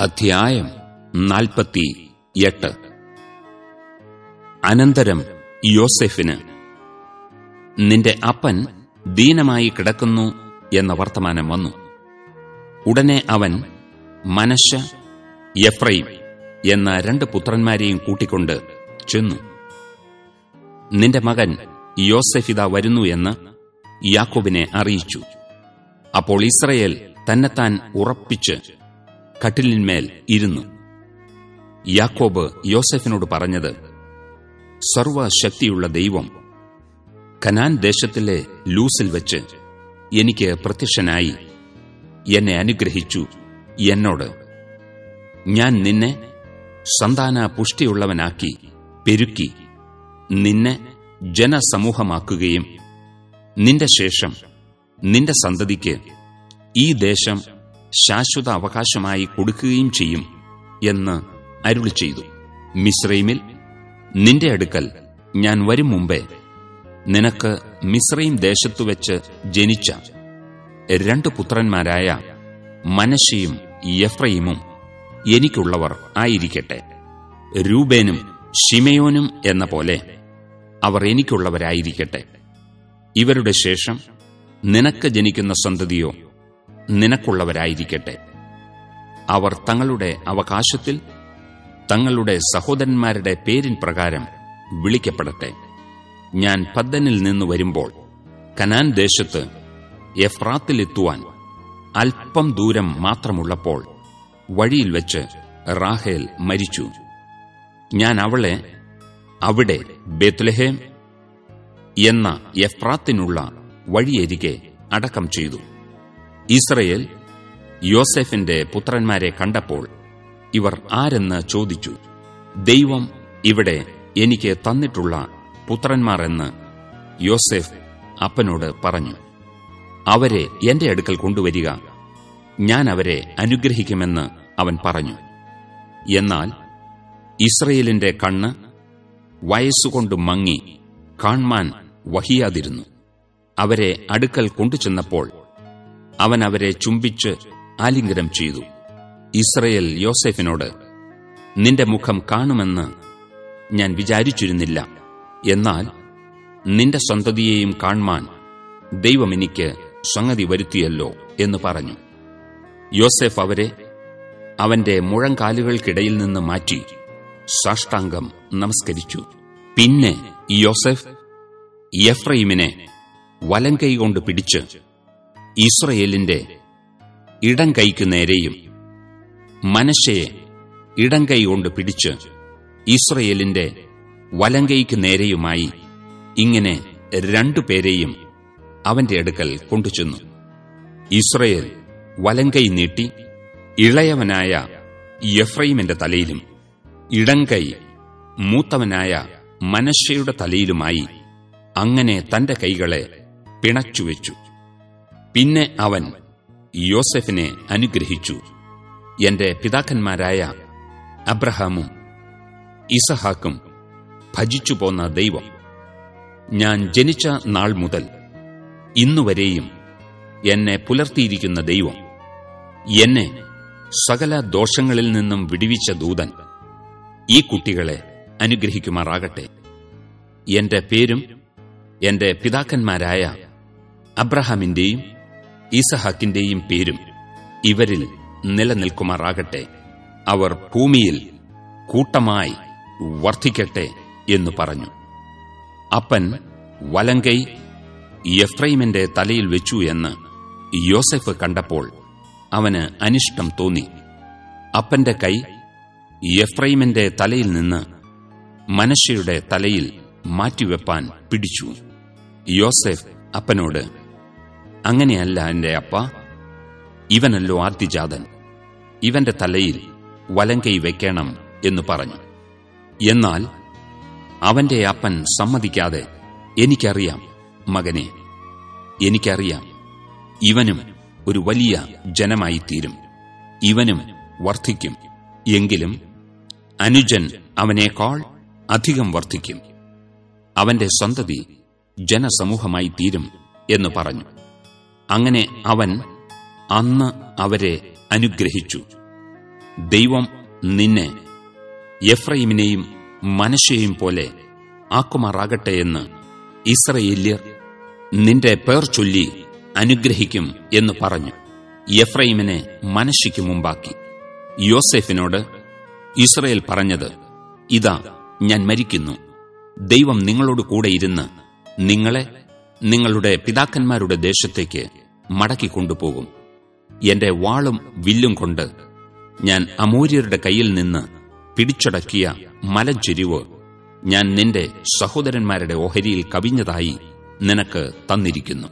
അധ്യായം നാൽപ്പത്തി എട്ട്. അനന്തരം യോസെഫിന് നിന്റെ അപ്പൻ ദീനമായി കിടക്കുന്നു എന്ന വർത്തമാനം വന്നു. ഉടനെ അവൻ മനശ എഫ്രൈം എന്ന രണ്ട് പുത്രന്മാരെയും കൂട്ടിക്കൊണ്ട് ചെന്നു. നിന്റെ മകൻ യോസെഫിത വരുന്നു എന്ന് യാക്കോബിനെ അറിയിച്ചു. അപ്പോൾ ഇസ്രയേൽ തന്നെത്താൻ ഉറപ്പിച്ച് കട്ടിലിന്മേൽ ഇരുന്നു. യാക്കോബ് യോസെഫിനോട് പറഞ്ഞത് സർവശക്തിയുള്ള ദൈവം കനാൻ ദേശത്തിലെ ലൂസിൽ വെച്ച് എനിക്ക് പ്രത്യക്ഷനായി എന്നെ അനുഗ്രഹിച്ചു എന്നോട്. ഞാൻ നിന്നെ സന്താന പുഷ്ടിയുള്ളവനാക്കി പെരുക്കി നിന്നെ ജനസമൂഹമാക്കുകയും നിന്റെ ശേഷം നിന്റെ സന്തതിക്ക് ഈ ദേശം ശാശ്വത അവകാശമായി കൊടുക്കുകയും ചെയ്യും എന്ന് അരുളി ചെയ്തു. മിശ്രൈമിൽ നിന്റെ അടുക്കൽ ഞാൻ വരും മുമ്പേ നിനക്ക് മിശ്രൈം ദേശത്തുവെച്ച് ജനിച്ച രണ്ട് പുത്രന്മാരായ മനശയും യഫ്രൈമും എനിക്കുള്ളവർ ആയിരിക്കട്ടെ. രൂബേനും ഷിമയോനും എന്ന പോലെ അവർ എനിക്കുള്ളവരായിരിക്കട്ടെ. ഇവരുടെ ശേഷം നിനക്ക് ജനിക്കുന്ന സന്തതിയോ നിനക്കുള്ളവരായിരിക്കട്ടെ. അവർ തങ്ങളുടെ അവകാശത്തിൽ തങ്ങളുടെ സഹോദരന്മാരുടെ പേരിൻ പ്രകാരം വിളിക്കപ്പെടട്ടെ. ഞാൻ പദ്ദനിൽ നിന്ന് വരുമ്പോൾ കനാൻ ദേശത്ത് എഫ്രാത്തിലെത്തുവാൻ അല്പം ദൂരം മാത്രമുള്ളപ്പോൾ വഴിയിൽ വെച്ച് റാഹേൽ മരിച്ചു. ഞാൻ അവളെ അവിടെ ബേത്ലഹേം എന്ന എഫ്രാത്തിനുള്ള വഴിയരികെ അടക്കം ചെയ്തു. ഇസ്രയേൽ യോസെഫിന്റെ പുത്രന്മാരെ കണ്ടപ്പോൾ ഇവർ ആരെന്ന് ചോദിച്ചു ദൈവം ഇവിടെ എനിക്ക് തന്നിട്ടുള്ള പുത്രന്മാരെന്ന് യോസെഫ് അപ്പനോട് പറഞ്ഞു അവരെ എന്റെ അടുക്കൽ കൊണ്ടുവരിക ഞാൻ അവരെ അനുഗ്രഹിക്കുമെന്ന് അവൻ പറഞ്ഞു. എന്നാൽ ഇസ്രയേലിന്റെ കണ്ണ് വയസ്സുകൊണ്ട് മങ്ങി കാൺമാൻ വഹിയാതിരുന്നു. അവരെ അടുക്കൽ കൊണ്ടുചെന്നപ്പോൾ അവൻ അവരെ ചുംബിച്ച് ആലിംഗനം ചെയ്തു. ഇസ്രയേൽ യോസെഫിനോട് നിന്റെ മുഖം കാണുമെന്ന് ഞാൻ വിചാരിച്ചിരുന്നില്ല. എന്നാൽ നിന്റെ സന്തതിയെയും കാണുമാൻ ദൈവം എനിക്ക് സംഗതി വരുത്തിയല്ലോ എന്ന് പറഞ്ഞു. യോസെഫ് അവരെ അവന്റെ മുഴങ്കാലുകൾക്കിടയിൽ നിന്ന് മാറ്റി സാഷ്ടാംഗം നമസ്കരിച്ചു. പിന്നെ യോസെഫ് യഫ്രൈമിനെ വലങ്കൈ കൊണ്ട് പിടിച്ച് ഇസ്രയേലിന്റെ ഇടം കൈക്ക് നേരെയും മനശയെ ഇടം കൈ കൊണ്ട് പിടിച്ച് ഇസ്രയേലിന്റെ വലങ്കൈക്ക് നേരെയുമായി ഇങ്ങനെ രണ്ടു പേരെയും അവന്റെ അടുക്കൽ കൊണ്ടുചെന്നു. ഇസ്രയേൽ വലങ്കൈ നീട്ടി ഇളയവനായ യഫ്രൈമിന്റെ തലയിലും ഇടങ്കൈ മൂത്തവനായ മനശയുടെ തലയിലുമായി അങ്ങനെ തന്റെ കൈകളെ പിണച്ചുവെച്ചു. പിന്നെ അവൻ യോസെഫിനെ അനുഗ്രഹിച്ചു. എന്റെ പിതാക്കന്മാരായ അബ്രഹാമും ഇസഹാക്കും ഭജിച്ചു പോന്ന ദൈവം. ഞാൻ ജനിച്ച നാൾ മുതൽ ഇന്നുവരെയും എന്നെ പുലർത്തിയിരിക്കുന്ന ദൈവം. എന്നെ സകല ദോഷങ്ങളിൽ നിന്നും വിടിവിച്ച ദൂതൻ ഈ കുട്ടികളെ അനുഗ്രഹിക്കുമാറാകട്ടെ. എന്റെ പേരും എന്റെ പിതാക്കന്മാരായ അബ്രഹാമിന്റെയും ഈസഹാക്കിന്റെയും പേരും ഇവരിൽ നിലനിൽക്കുമാറാകട്ടെ. അവർ ഭൂമിയിൽ കൂട്ടമായി വർദ്ധിക്കട്ടെ എന്നു പറഞ്ഞു. അപ്പൻ വലങ്കൈ എഫ്രൈമിന്റെ തലയിൽ വെച്ചു എന്ന് യോസെഫ് കണ്ടപ്പോൾ അവന് അനിഷ്ടം തോന്നി. അപ്പന്റെ കൈ എഫ്രൈമിന്റെ തലയിൽ നിന്ന് മനശയുടെ തലയിൽ മാറ്റിവെപ്പാൻ പിടിച്ചു. യോസെഫ് അപ്പനോട് അങ്ങനെയല്ല എന്റെ അപ്പ. ഇവനല്ലോ ആദ്യജാതൻ. ഇവന്റെ തലയിൽ വലങ്കൈ വെക്കണം എന്ന് പറഞ്ഞു. എന്നാൽ അവന്റെ അപ്പൻ സമ്മതിക്കാതെ എനിക്കറിയാം മകനെ എനിക്കറിയാം. ഇവനും ഒരു വലിയ ജനമായിത്തീരും. ഇവനും വർദ്ധിക്കും. എങ്കിലും അനുജൻ അവനേക്കാൾ അധികം വർദ്ധിക്കും. അവന്റെ സന്തതി ജനസമൂഹമായി തീരും എന്ന് പറഞ്ഞു. അങ്ങനെ അവൻ അന്ന് അവരെ അനുഗ്രഹിച്ചു. ദൈവം നിന്നെ എഫ്രൈമിനെയും മനശയെയും പോലെ ആക്കുമാറാകട്ടെ എന്ന് ഇസ്രയേല്യർ നിന്റെ പേർ ചൊല്ലി അനുഗ്രഹിക്കും എന്ന് പറഞ്ഞു. എഫ്രൈമിനെ മനശയ്ക്ക് മുമ്പാക്കി. യോസെഫിനോട് ഇസ്രയേൽ പറഞ്ഞത് ഇതാ ഞാൻ മരിക്കുന്നു. ദൈവം നിങ്ങളോട് കൂടെ ഇരുന്ന് നിങ്ങളെ നിങ്ങളുടെ പിതാക്കന്മാരുടെ ദേശത്തേക്ക് മടക്കിക്കൊണ്ടുപോകും. എന്റെ വാളും വില്ലും കൊണ്ട് ഞാൻ അമൂര്യരുടെ കയ്യിൽ നിന്ന് പിടിച്ചടക്കിയ മലഞ്ചെരിവ് ഞാൻ നിന്റെ സഹോദരന്മാരുടെ ഓഹരിയിൽ കവിഞ്ഞതായി നിനക്ക് തന്നിരിക്കുന്നു.